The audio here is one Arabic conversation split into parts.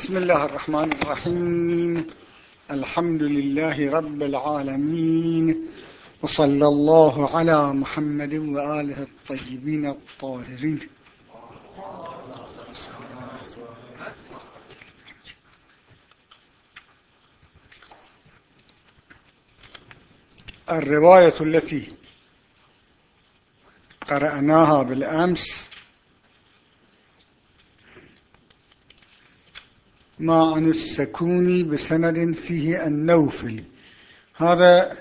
بسم الله الرحمن الرحيم. الحمد لله رب العالمين. وصلى الله على محمد وآله الطيبين الطاهرين. الرواية التي قرأناها بالأمس ما عن السكوني بسند فيه النوفل. هذا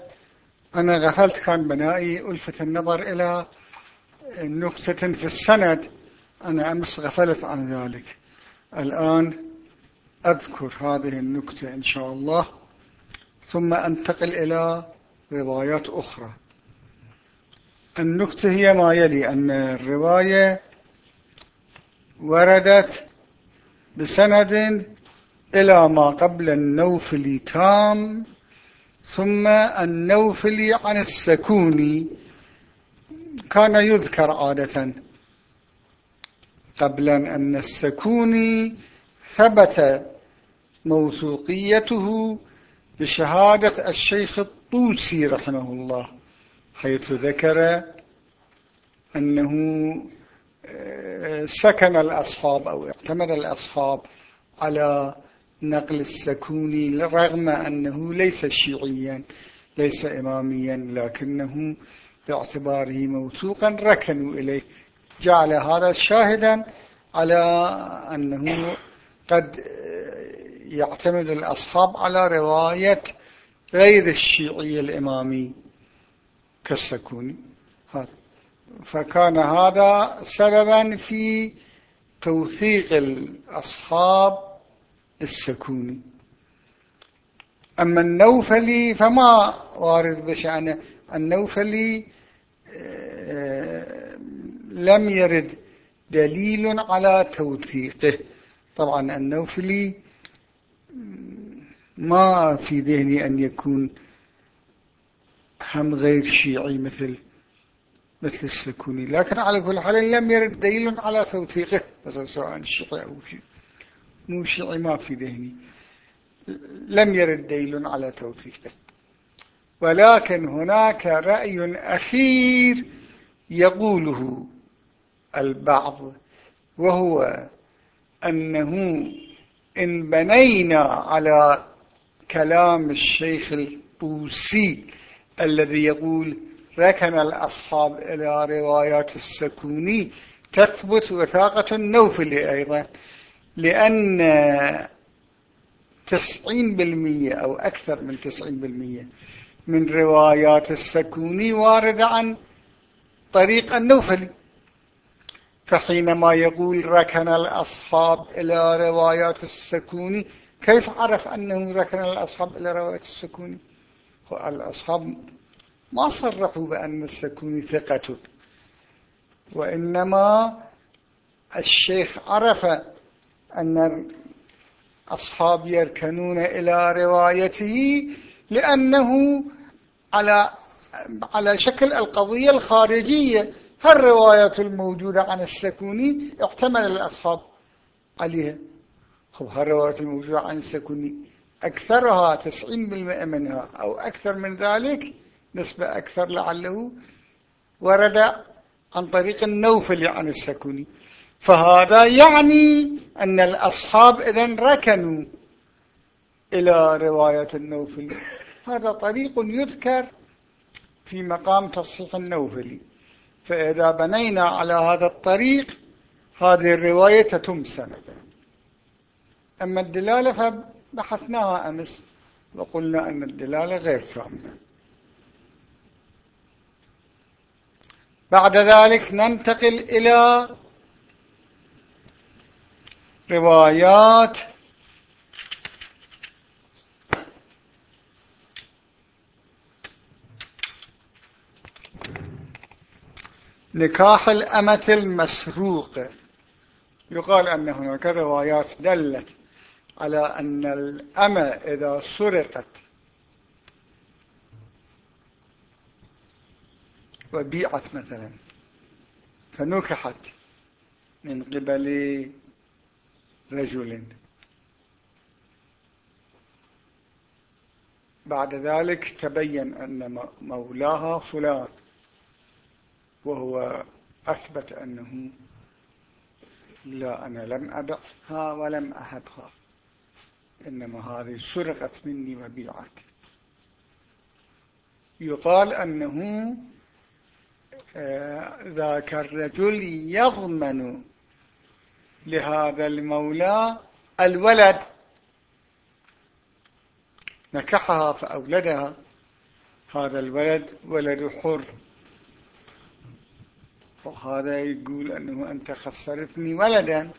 أنا غفلت كان بنائي ألفت النظر إلى نكتة في السند. أنا أمس غفلت عن ذلك. الآن أذكر هذه النكتة إن شاء الله. ثم أنتقل إلى روايات أخرى. النكتة هي ما يلي أن الرواية وردت بسند إلى ما قبل النوفلي تام ثم النوفلي عن السكوني كان يذكر عادة. قبل أن السكوني ثبت موثوقيته بشهادة الشيخ الطوسي رحمه الله حيث ذكر أنه آه، سكن الأصحاب أو اعتمد الأصحاب على نقل السكوني رغم أنه ليس شيعيا ليس إماميا لكنه باعتباره موثوقا ركنوا إليه. جعل هذا شاهدا على أنه قد يعتمد الأصحاب على رواية غير الشيعي الإمامي كالسكوني. فكان هذا سببا في توثيق الأصحاب السكوني. أما النوفلي فما وارد بشأنه. النوفلي آه، لم يرد دليل على توثيقه. طبعا النوفلي ما في ذهني أن يكون هم غير شيعي مثل مثل السكوني. لكن على كل حال لم يرد دليل على توثيقه. مثلا سواء شيعي أو شيعي. مو شيعي ما في ذهني. لم يرد دليل على توثيقه. ولكن هناك رأي أخير يقوله البعض وهو أنه إن بنينا على كلام الشيخ الطوسي الذي يقول ركن الأصحاب إلى روايات السكوني تثبت وثاقة النوفل أيضا. لأن تسعين بالمية أو أكثر من تسعين بالمية من روايات السكوني واردة عن طريق النوفل. فحينما يقول ركن الأصحاب إلى روايات السكوني كيف عرف أنه ركن الأصحاب إلى روايات السكوني؟ الأصحاب ما صرحوا بأن السكوني ثقة وإنما الشيخ عرف أن الأصحاب يركنون إلى روايته لأنه على على شكل القضية الخارجية. هالروايات الموجودة عن السكوني احتمل الأصحاب عليها. خب هالروايات الموجودة عن السكوني أكثرها تسعين بالمئة منها أو أكثر من ذلك نسبة أكثر لعله ورد عن طريق النوفل عن السكوني. فهذا يعني أن الأصحاب إذن ركنوا إلى رواية النوفل. هذا طريق يذكر في مقام تصحيح النوفلي فإذا بنينا على هذا الطريق هذه الرواية تتم سندا أما الدلالة فبحثناها أمس وقلنا أن الدلالة غير تامة بعد ذلك ننتقل إلى روايات. نكاح الأمة المسروقة يقال أن هناك روايات دلت على أن الأمة إذا سرقت وبيعت مثلا فنكحت من قبل رجل. بعد ذلك تبين أن مولاها فلان وهو أثبت أنه لا أنا لم أبعها ولم أهبها إنما هذه سرقت مني وبيعت يقال أنه آه، ذاك الرجل يضمن لهذا المولى الولد. نكحها فأولدها. هذا الولد ولد حر. وهذا يقول أنه أنت خسرتني ولدا.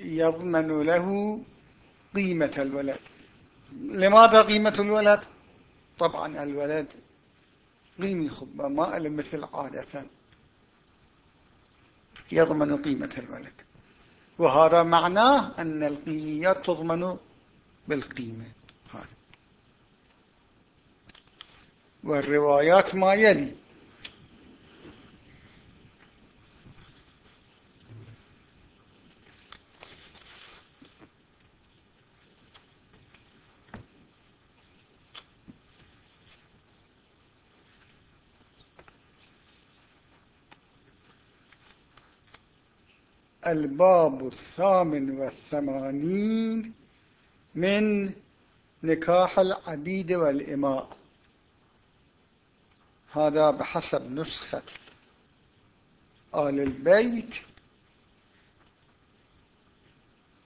يضمن له قيمة الولد. لماذا قيمة الولد؟ طبعا الولد قيمة خبة ما مثل عادة. يضمن قيمة الولد. وهذا معناه أن القيميات تضمن بالقيمة. هذا. والروايات ما يلي الباب الثامن والثمانين من نكاح العبيد والإماء. هذا بحسب نسخة آل البيت.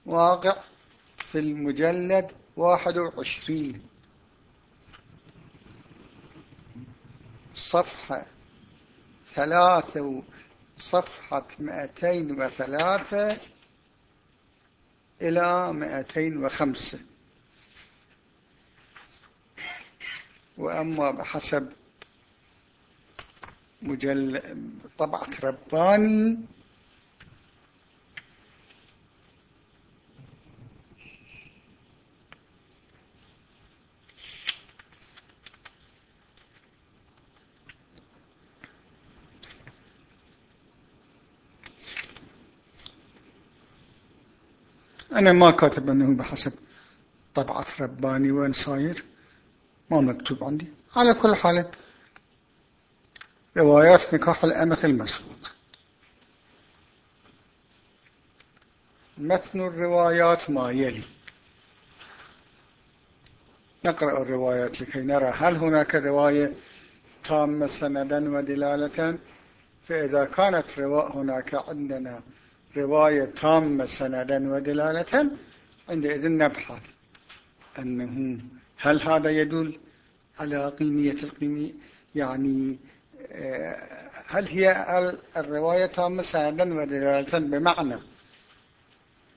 واقع في المجلد واحد وعشرين. صفحة ثلاثة صفحة 203 إلى 205 وأما بحسب مجل طبعة رباني أنا ما كاتب أنه بحسب طبعة رباني وين صاير. ما مكتوب عندي. على كل حال روايات نكاح الأمث المسبوق متن الروايات ما يلي. نقرأ الروايات لكي نرى هل هناك رواية تامة سندا ودلالة. فإذا كانت هناك عندنا رواية تامة سندا ودلالة عندئذ نبحث أنه هل هذا يدل على قيمية القيمية يعني آه، هل هي الرواية تامة سندا ودلالة بمعنى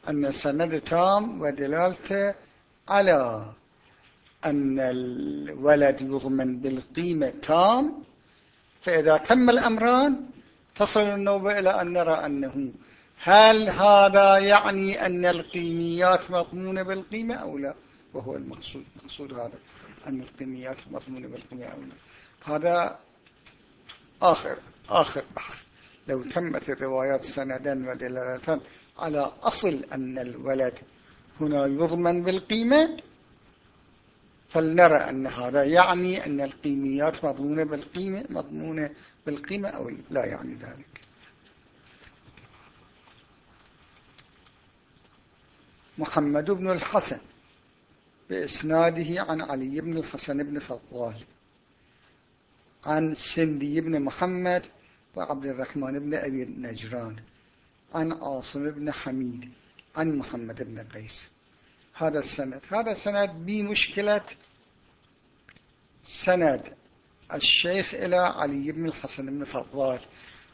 أن السند تام ودلالته على أن الولد يضمن بالقيمة تام فإذا تم الأمران تصل النوبة إلى أن نرى أنه هل هذا يعني أن القيميات مضمونة بالقيمة أو لا؟ وهو المقصود المقصود هذا أن القيميات مضمونة بالقيمة أو لا. هذا آخر آخر بحث. لو تمت الروايات سندا ودلالة على أصل أن الولد هنا يضمن بالقيمة فلنرى أن هذا يعني أن القيميات مضمونة بالقيمة مضمونة بالقيمة أو لا يعني ذلك. محمد بن الحسن بإسناده عن علي بن الحسن بن فضال عن سندي بن محمد وعبد الرحمن بن أبي النجران عن عاصم بن حميد عن محمد بن قيس. هذا السند هذا السند بمشكلة سند الشيخ إلى علي بن الحسن بن فضال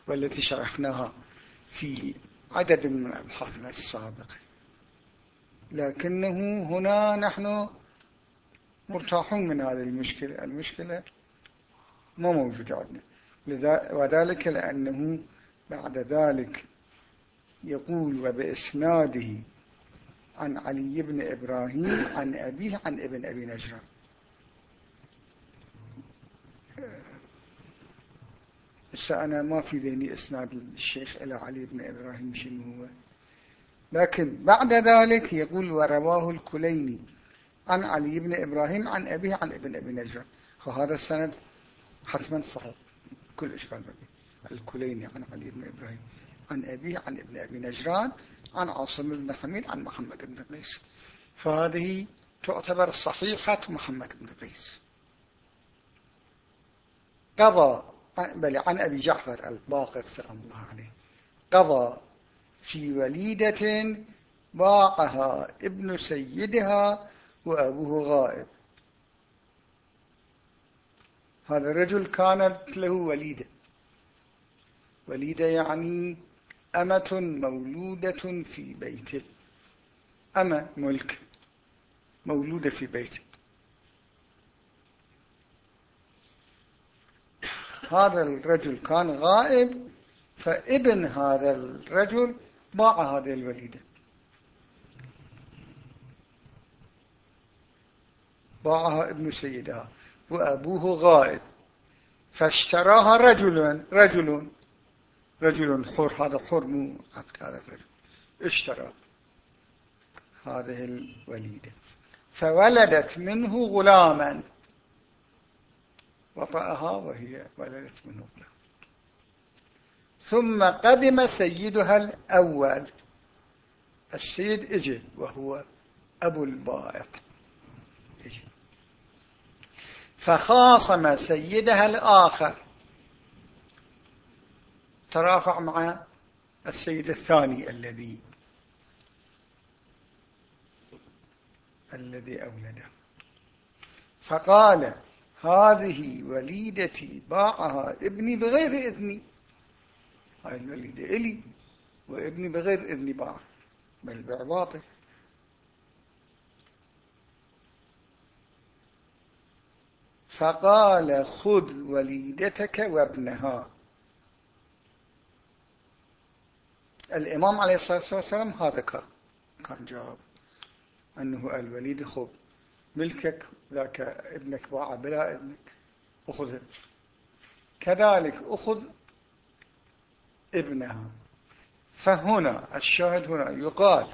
والتي شرحناها في عدد من أبحاثنا السابقة. لكنه هنا نحن مرتاحون من هذه المشكلة. المشكلة ما موجودة عندنا. وذلك لأنه بعد ذلك يقول وبإسناده عن علي بن إبراهيم عن أبيه عن ابن أبي نجران. هسه أنا ما في ذهني إسناد الشيخ إلى علي بن إبراهيم شنو هو. لكن بعد ذلك يقول ورواه الكليني عن علي بن إبراهيم عن أبيه عن ابن أبي نجران فهذا السند حتما صحيح. كل إشكال بقي الكليني عن علي بن إبراهيم عن أبيه عن ابن أبي نجران عن عاصم بن حميد عن محمد بن قيس. فهذه تعتبر صحيحة محمد بن قيس. قضى بل عن أبي جعفر الباقر سلام الله عليه. قضى في وليدة باعها ابن سيدها وأبوه غائب. هذا الرجل كانت له وليدة. وليدة يعني أمة مولودة في بيته أمة ملك مولودة في بيته هذا الرجل كان غائب فابن هذا الرجل باع هذه الوليدة باعها ابن سيدها وأبوه غائب. فاشتراها رجل رجل رجل حر هذا حر مو عبد هذا الرجل اشترى هذه الوليدة فولدت منه غلاما. وطأها وهي ولدت منه غلام ثم قدم سيدها الأول. السيد إجي وهو أبو البائق إجي. فخاصم سيدها الآخر. ترافع مع السيد الثاني الذي الذي أولده. فقال هذه وليدتي باعها ابني بغير إذني. هاي الوليدة إلي وابني بغير إذني باع بل بيع باطل فقال خذ وليدتك وابنها. الإمام عليه الصلاة والسلام هذا كان جواب أنه الوليد خذ ملكك ذاك ابنك باع بلا ابنك أخذه كذلك أخذ ابنها فهنا الشاهد هنا يقال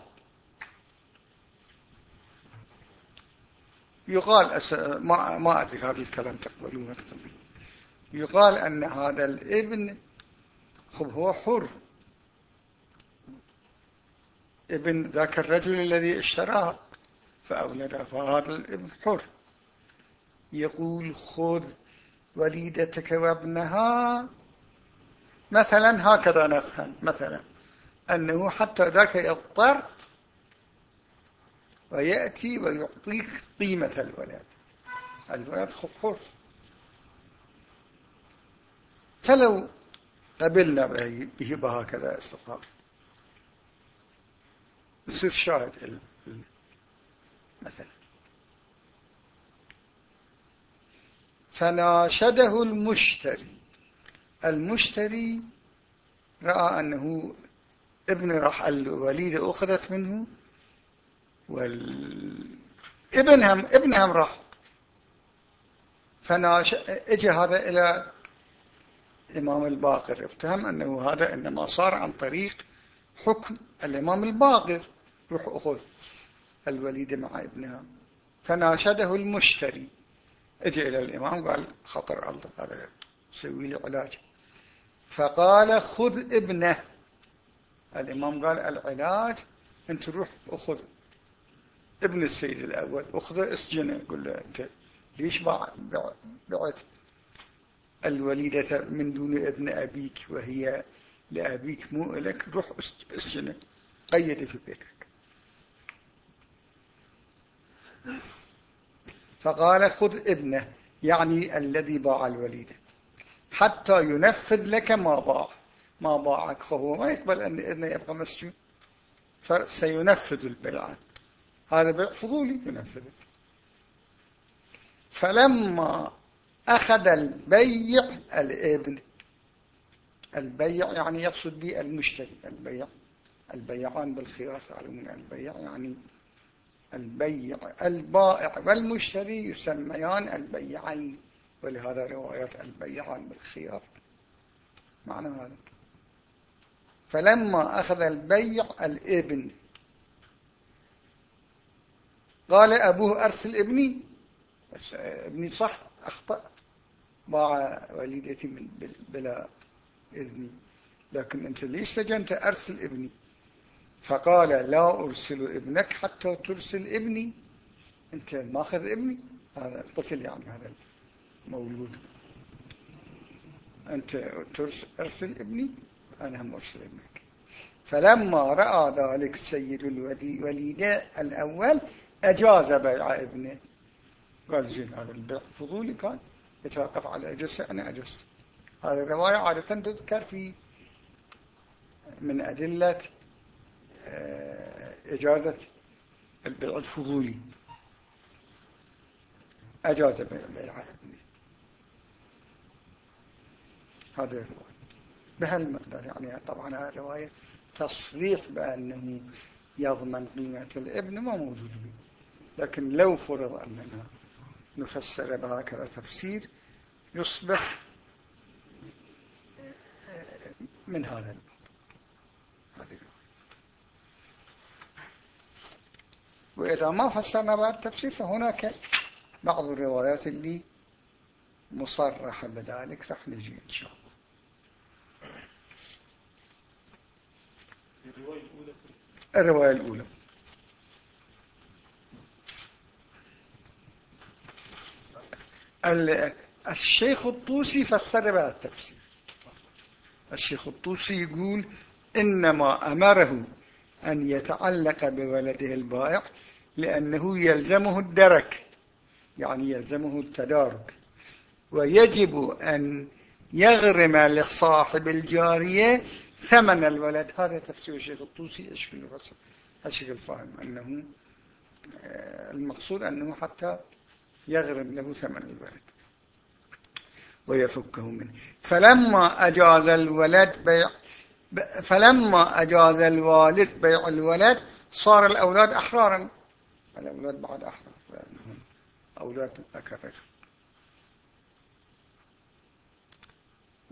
يقال ما ما أدري هذا الكلام تقبلون يقال أن هذا الابن خب هو حر. ابن ذاك الرجل الذي اشتراه فأولده فهذا الابن حر. يقول خذ وليدتك وابنها مثلا هكذا نفهم مثلا أنه حتى ذاك يضطر ويأتي ويعطيك قيمة الولد. الولد حر فلو قبلنا به بهكذا استطاع يصير شاهد مثلا. فناشده المشتري. المشتري رأى أنه ابن راح الوليدة أخذت منه والابنهم ابنهم راح. فناش اجى هذا إلى الإمام الباقر. افتهم أنه هذا إنما صار عن طريق حكم الإمام الباقر. روح أخذ الوليدة مع ابنها. فناشده المشتري. اجى إلى الإمام قال خطر الله هذا سوي لي علاج. فقال خذ ابنه. الإمام قال العلاج أنت روح أخذ ابن السيد الأول أخذه اسجنه قل له أنت ليش بعت الوليدة من دون ابن أبيك وهي لأبيك مو لك روح اسجنه قيد في بيتك. فقال خذ ابنه يعني الذي باع الوليدة. حتى ينفذ لك ما باع ما باعك فهو ما يقبل أن يبقى مسجون فسينفذ البيعة هذا بيع فضولي ينفذه. فلما أخذ البيع الابن البيع يعني يقصد به المشتري. البيع. البيعان بالخيار تعلمون البيع يعني البيع البائع والمشتري يسميان البيعين. ولهذا روايات البيعان بالخيار. معنى هذا. فلما أخذ البيع الإبن قال أبوه أرسل ابني. ابني صح أخطأ. باع والدتي من بلا إذني لكن أنت ليش سجنت؟ أرسل ابني. فقال لا أرسل ابنك حتى ترسل ابني. أنت ماخذ ابني؟ هذا الطفل يعني هذا مولود. أنت أرسل ابني أنا هم أرسل ابنك. فلما رأى ذلك السيد الوليد الأول أجاز بيع ابنه. قال زين هذا البيع فضولي كان. يتوقف على أجزة أنا أجزت هذه الرواية عادة تذكر في من أدلة آه، إجازة البيع الفضولي. أجاز بيع ابنه. الرواية بهالمقدار يعني طبعا الرواية تصريح بأنه يضمن قيمة الابن ما موجود به. لكن لو فرض أننا نفسر بهكذا تفسير يصبح من هذا وإذا ما فسرنا بعد التفسير فهناك بعض الروايات اللي مصرحة بذلك رح نجي إن شاء الله. الرواية الأولى. الشيخ الطوسي فسر بهذا التفسير الشيخ الطوسي يقول إنما أمره أن يتعلق بولده البائع لأنه يلزمه الدرك يعني يلزمه التدارك. ويجب أن يغرم لصاحب الجارية ثمن الولد هذا تفسير الشيخ الطوسي اشكل الرسل هالشكل فاهم أنه آه، المقصود أنه حتى يغرم له ثمن الولد ويفكه منه. فلما أجاز الولد بيع فلما أجاز الوالد بيع الولد صار الأولاد أحرارا. الأولاد بعد أحرار لأنهم أولاد ذكر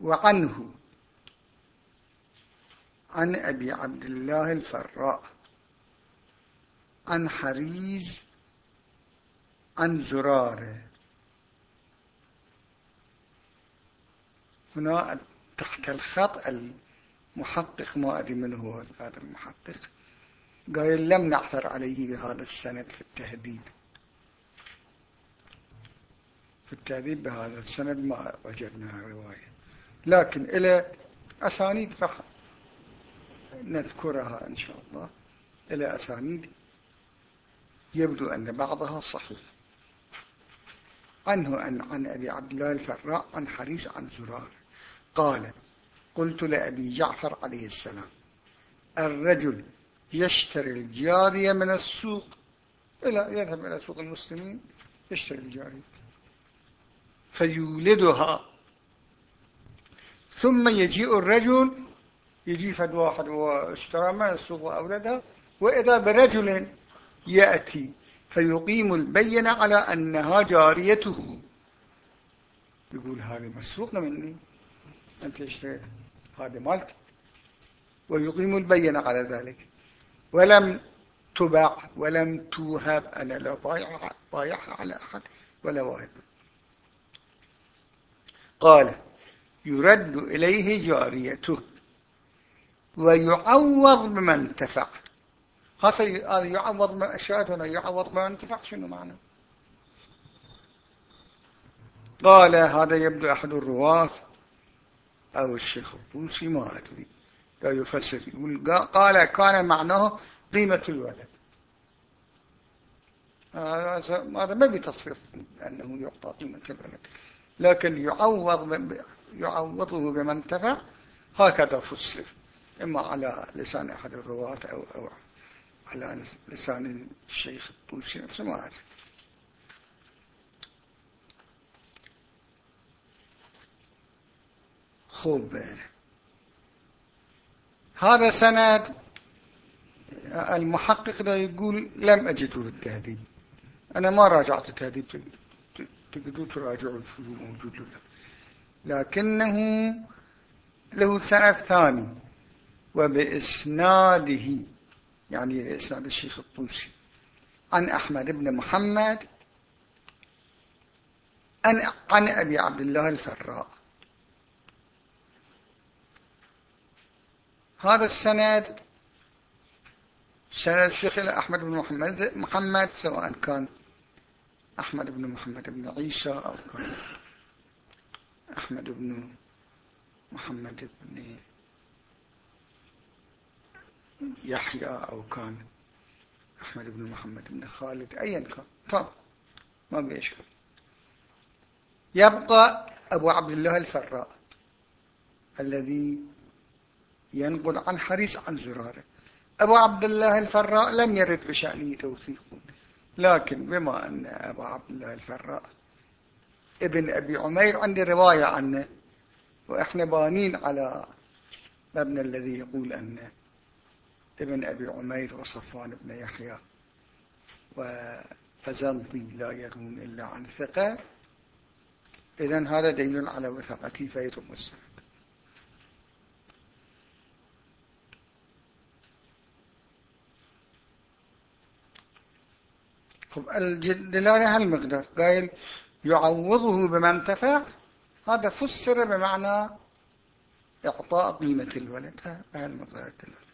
وعنه عن أبي عبد الله الفراء عن حريز عن زرارة. هنا تحت الخط المحقق ما أدري من هو هذا المحقق. قال لم نعثر عليه بهذا السند في التهذيب. في التهذيب بهذا السند ما وجدنا رواية. لكن إلى أسانيد راح نذكرها إن شاء الله. إلى أسانيد يبدو أن بعضها صحيح. عنه عن, عن أبي عبد الله الفراء عن حريص عن زرار. قال قلت لأبي جعفر عليه السلام الرجل يشتري الجارية من السوق. إلى يذهب إلى سوق المسلمين يشتري الجارية. فيولدها. ثم يجيء الرجل يجي فد واحد واشترى من السوق وأولدها وإذا برجل يأتي فيقيم البينة على أنها جاريته. يقول هذه مسروقة مني. أنت اشتريت هذه مالك. ويقيم البينة على ذلك. ولم تباع ولم توهب. أنا لا بايعها على أحد ولا واهب قال يرد إليه جاريته. ويعوض بمن انتفع. هذا يعوض من أشياء هنا يعوض بمن انتفع شنو معنى؟ قال هذا يبدو أحد الرواة أو الشيخ الطوسي ما أدري. لا يفسر قال كان معناه قيمة الولد. هذا ما بتصرف أنه يعطى قيمة الولد. لكن يعوض يعوضه بمن انتفع. هكذا فسر. إما على لسان أحد الرواة أو, أو على لسان الشيخ الطوسي نفسه ما أعرف خوب. هذا سند المحقق ده يقول لم أجده في التهذيب. أنا ما راجعت التهذيب تقدروا تراجعوا شو موجود له لكنه له سند ثاني. وبإسناده يعني إسناد الشيخ الطوسي عن أحمد بن محمد عن, أبي عبد الله الفراء. هذا السند سند الشيخ أحمد بن محمد محمد سواء كان أحمد بن محمد بن عيسى أو كان أحمد بن محمد بن يحيى أو كان أحمد بن محمد بن خالد أيا كان. طب ما بيشكل يبقى أبو عبد الله الفراء الذي ينقل عن حريص عن زراره. أبو عبد الله الفراء لم يرد بشأنه توثيق لكن بما أن أبو عبد الله الفراء ابن أبي عمير عندي رواية عنه وإحنا بانين على مبنى الذي يقول أن ابن أبي عمير وصفوان بن يحيى وفزنطي لا يرون إلا عن ثقة إذن هذا دليل على وثقتي فيتم السند خب الدلالة هالمقدار قايل يعوضه بما انتفع هذا فسر بمعنى إعطاء قيمة الولد. هالمقدار الدلالة.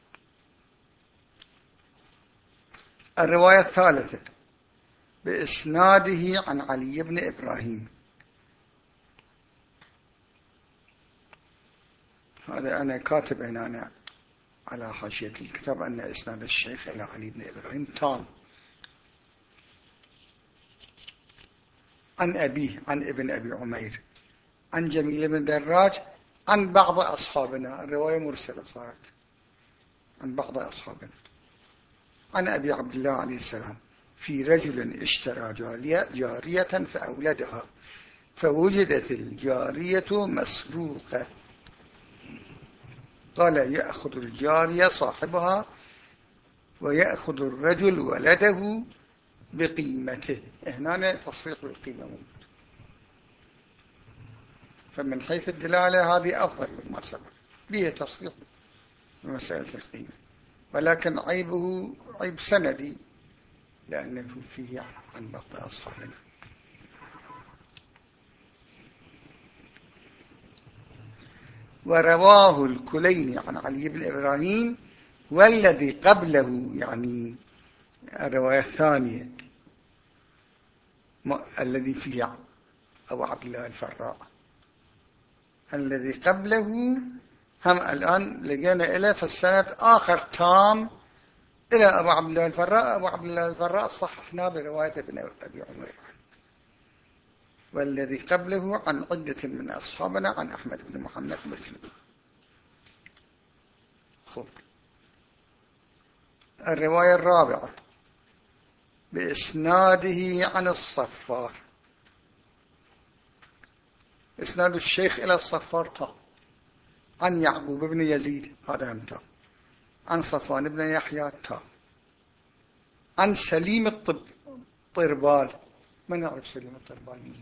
الرواية الثالثة بإسناده عن علي بن إبراهيم. هذا أنا كاتب هنا على حاشية الكتاب أن إسناد الشيخ إلى علي بن إبراهيم تام. عن أبيه عن ابن أبي عمير عن جميل بن دراج عن بعض أصحابنا. الرواية مرسلة صارت. عن بعض أصحابنا. عن أبي عبد الله عليه السلام في رجل اشترى جارية, فأولدها فوجدت الجارية مسروقة. قال يأخذ الجارية صاحبها ويأخذ الرجل ولده بقيمته. هنا تصريح بالقيمة موجود. فمن حيث الدلالة هذه أفضل مما سبق. به تصريح بمسألة القيمة. ولكن عيبه عيب سندي لأنه فيه عن بعض أصحابنا ورواه الكليني عن علي بن إبراهيم والذي قبله يعني الرواية الثانية الذي فيه أبو عبد الله الفراء. الذي قبله هم الآن لقينا إليه في آخر تام إلى أبو عبد الله الفراء. أبو عبد الله الفراء صححنا برواية ابن أبي عمير والذي قبله عن عدة من أصحابنا عن أحمد بن محمد مسلم خب الرواية الرابعة. بإسناده عن الصفار. إسناد الشيخ إلى الصفار طا عن يعقوب بن يزيد هذا هم تا عن صفوان بن يحيى تا عن سليم الطب طربال. من يعرف سليم الطربال؟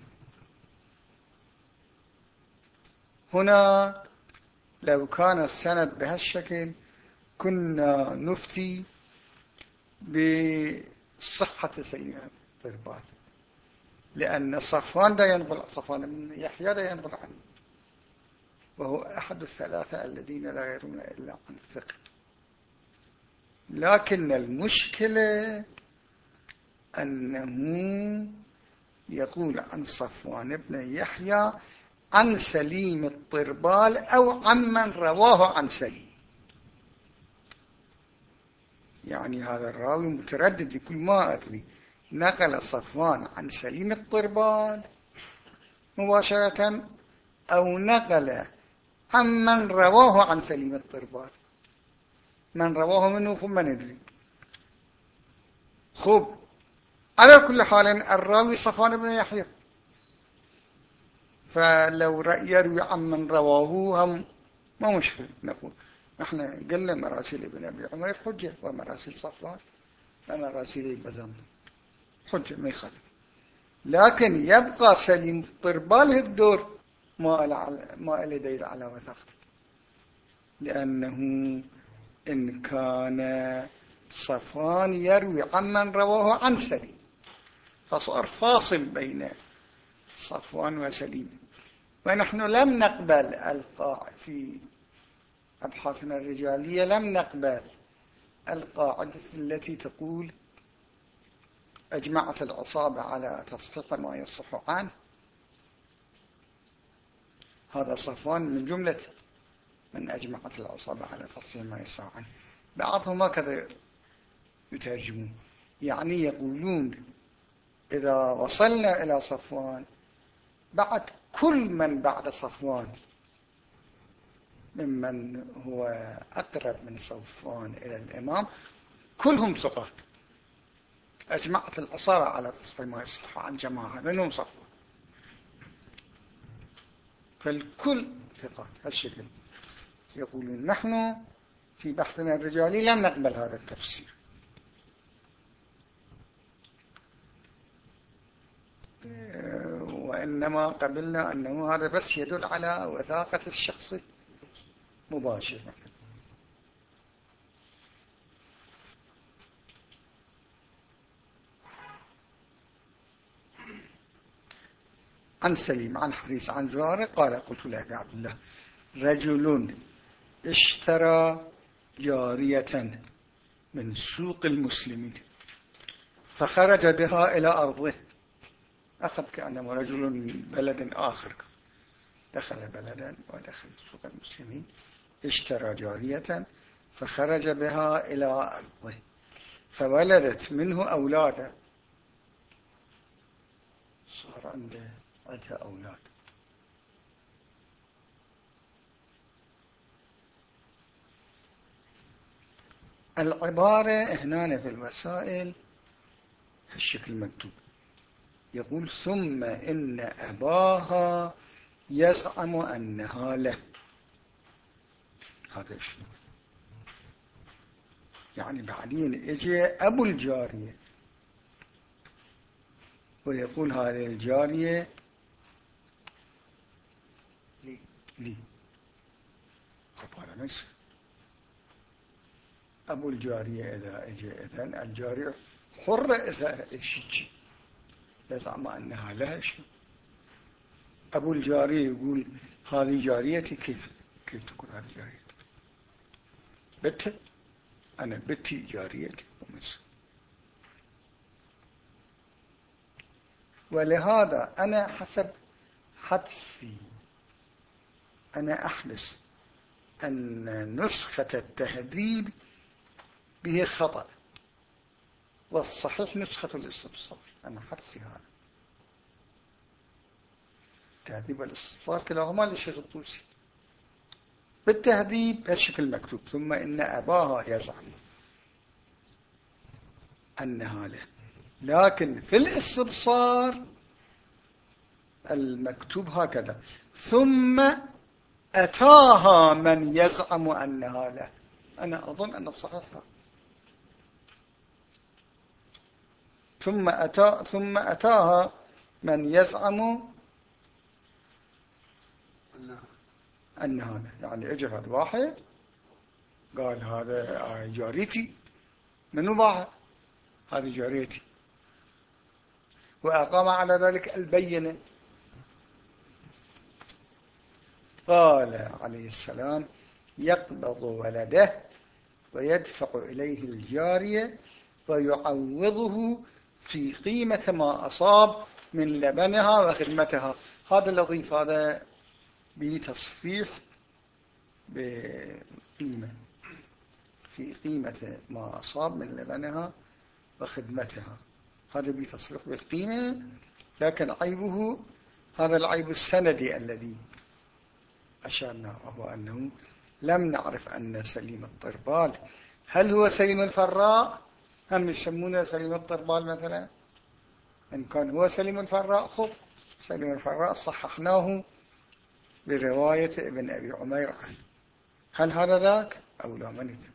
هنا لو كان السند بهالشكل كنا نفتي بصحة سليم الطربال. لأن صفوان دا ينقل صفوان بن يحيى دا ينقل عنه. وهو أحد الثلاثة الذين لا يرون إلا عن الفقه. لكن المشكلة أنه يقول عن صفوان بن يحيى عن سليم الطربال أو عن من رواه عن سليم. يعني هذا الراوي متردد يقول ما أدري. نقل صفوان عن سليم الطربال مباشرة أو نقل عن من رواه عن سليم الطربال من رواه منه ثم ندري. خب على كل حال الراوي صفوان بن يحيى. فلو يروي عن من رواه هم ما مشكلة نقول نحن قلنا مراسيل ابن أبي عمر حجة ومراسيل صفوان ومراسيل البزم. حجة ما يخالف. لكن يبقى سليم طربال الدور. ما له دليل على وثاقته. لأنه إن كان صفوان يروي عمن رواه عن سليم. فصار فاصل بين صفوان وسليم. ونحن لم نقبل القاع في أبحاثنا الرجالية لم نقبل القاعدة التي تقول أجمعت العصابة على تصحيح ما يصح عنه. هذا صفوان من جملة من أجمعت العصابة على تصحيح ما يصح عنه. بعضهم هكذا يترجمون. يعني يقولون إذا وصلنا إلى صفوان بعد كل من بعد صفوان ممن هو أقرب من صفوان إلى الإمام كلهم ثقات أجمعت الأصارة على تصفي ما يصح عن جماعة منهم صفوان. فالكل ثقات هالشكل يقولون. نحن في بحثنا الرجالي لم نقبل هذا التفسير. وإنما قبلنا أنه هذا بس يدل على وثاقة الشخص مباشرة. عن سليم عن حريص عن زوار قال قلت له يا عبد الله رجل اشترى جارية من سوق المسلمين فخرج بها إلى أرضه. أخذ كأنه رجل من بلد آخر. دخل بلدا ودخل سوق المسلمين اشترى جارية فخرج بها إلى أرضه. فولدت منه أولادا صار عنده عندها أولاد العبارة هنا في الوسائل هالشكل مكتوب يقول ثم إن أباها يزعم أنها له. هذا شنو يعني بعدين اجى أبو الجارية. ويقول هذه الجارية لي طب هذا ليس أبو الجارية إذا اجى إذن الجارية حرة إذا إشيك يزعم أنها لها شيء أبو الجارية يقول هذه جاريتي كيف كيف تكون هذه جاريتي؟ بت أنا بتي جاريتي ومس. ولهذا أنا حسب حدسي. أنا أحدث أن نسخة التهذيب به خطأ والصحيح نسخة الاستبصار أنا حدسي هذا. تهذيب الاستبصار كلاهما للشيخ الطوسي. بالتهذيب هالشكل مكتوب ثم إن أباها يزعم أنها له. لكن في الاستبصار المكتوب هكذا. ثم أتاها من يزعم أنها له أنا أظن أن الصحيح ثم أتى ثم أتاها من يزعم أن هذا يعني اجى هذا واحد قال هذا جاريتي. منو باعها هذه جاريتي. وأقام على ذلك البينة. قال عليه السلام يقبض ولده ويدفع إليه الجارية ويعوضه في قيمة ما أصاب من لبنها وخدمتها. هذا اللطيف هذا بتصفيح بقيمة في قيمة ما أصاب من لبنها وخدمتها. هذا بتصريح بالقيمة لكن عيبه هذا العيب السندي الذي أشرنا وهو أنه لم نعرف أن سليم الطربال هل هو سليم الفراء؟ هم يسمونه سليم الطربال مثلا؟ إن كان هو سليم الفراء خب سليم الفراء صححناه برواية ابن أبي عمير. عنه هل هذا ذاك أو لا؟ من يدري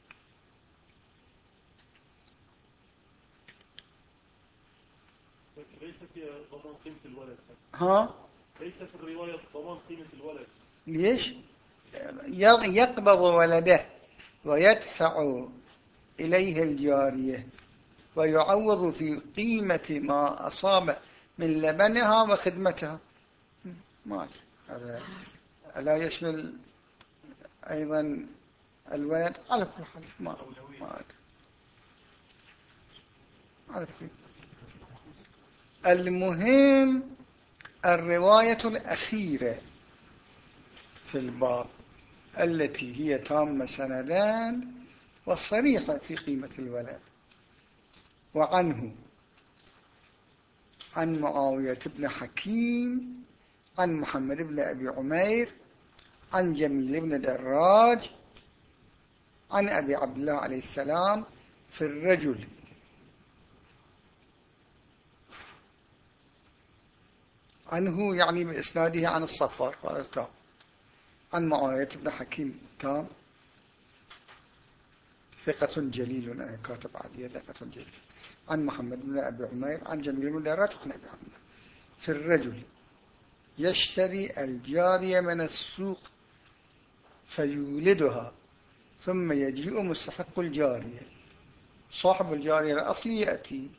ليس في ضمان قيمة الولد؟ ها؟ ليس في الرواية ضمان قيمة الولد؟ ليش؟ يقبض ولده ويدفع إليه الجارية ويعوض في قيمة ما أصاب من لبنها وخدمتها. ما هذا لا يشمل أيضا الولد؟ على كل حال. ما ما على كل المهم الرواية الأخيرة. في الباب التي هي تامة سندان وصريحة في قيمة الولد. وعنه عن معاوية بن حكيم عن محمد بن أبي عمير عن جميل بن دراج عن أبي عبد الله عليه السلام في الرجل. عنه يعني بإسناده عن الصفار قال عن معاوية بن حكيم تام ثقة جليل كاتب عادية ثقة جليل. عن محمد بن أبي عمير عن جميل بن عمير. في الرجل يشتري الجارية من السوق فيولدها ثم يجيء مستحق الجارية. صاحب الجارية الأصلي يأتي.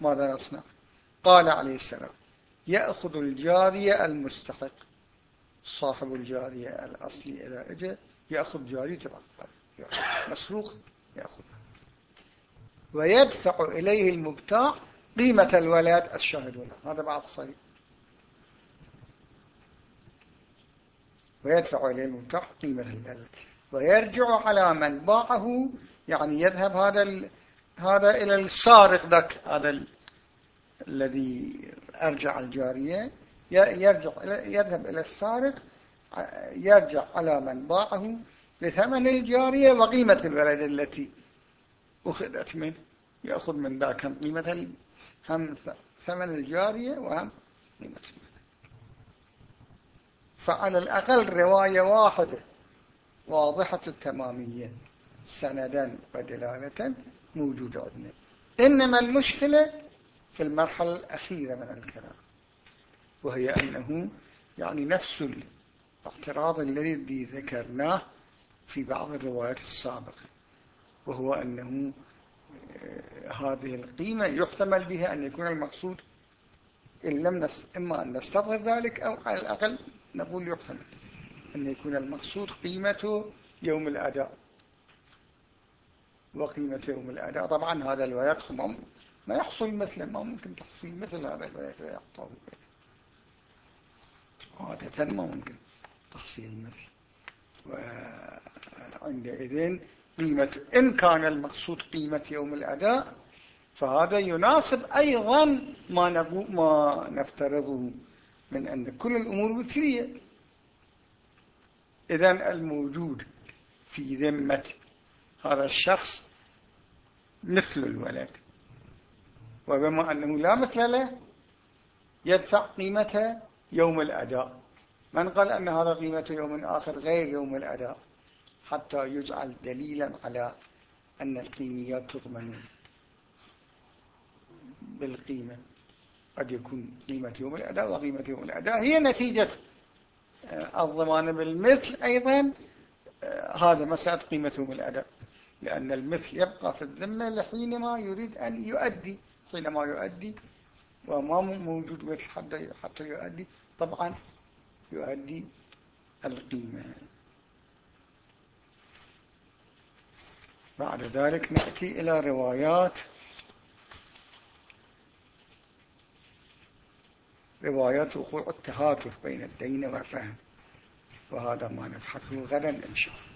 ماذا نصنع قال عليه السلام يأخذ الجارية المستحق. صاحب الجارية الأصلي إذا أجى يأخذ جارية مسروق يأخذها ويدفع إليه المبتاع قيمة الولاد الشاهدون. هذا بعض صحيح. ويدفع إليه المبتاع قيمة الولد ويرجع على من باعه. يعني يذهب هذا ال... هذا إلى السارق ذاك هذا ال... الذي أرجع الجارية. يرجع يذهب إلى السارق يرجع على من باعه لثمن الجارية وقيمة الولد التي أخذت منه. يأخذ من ذاك قيمة هم ثمن الجارية وهم قيمة الولد فعلى الأقل رواية واحدة واضحة التمامية. سندا ودلالة موجودة عندنا. إنما المشكلة في المرحلة الأخيرة من الكلام. وهي أنه يعني نفس الاعتراض الذي ذكرناه في بعض الروايات السابقة وهو أنه آه، هذه القيمة يحتمل بها أن يكون المقصود إن لم نس... إما أن نستظهر ذلك أو على الأقل نقول يحتمل أن يكون المقصود قيمة يوم الأداء. وقيمة يوم الأداء طبعا هذا الوقت ما يحصل مثله ما ممكن تحصيل مثل هذا يعطاه عادة ما ممكن. تحصيل مثل وعندئذ قيمة إن كان المقصود قيمة يوم الأداء فهذا يناسب أيضا ما, ما نفترضه من أن كل الأمور مثلية. إذا الموجود في ذمة هذا الشخص مثل الولد. وبما أنه لا مثل له يدفع قيمته يوم الأداء. من قال أن هذا قيمة يوم آخر غير يوم الأداء حتى يجعل دليلا على أن القيميات تضمن بالقيمة. قد يكون قيمة يوم الأداء وقيمة يوم الأداء. هي نتيجة آه، الضمان بالمثل أيضا آه، هذا مسألة قيمة يوم الأداء. لأن المثل يبقى في الذمة لحينما يريد أن يؤدي حينما يؤدي وما موجود مثل حتى يؤدي. طبعا يؤدي القيمة. بعد ذلك نأتي إلى روايات. روايات وقوع التهاتف بين الدين والرهن. وهذا ما نبحثه غدا إن شاء الله.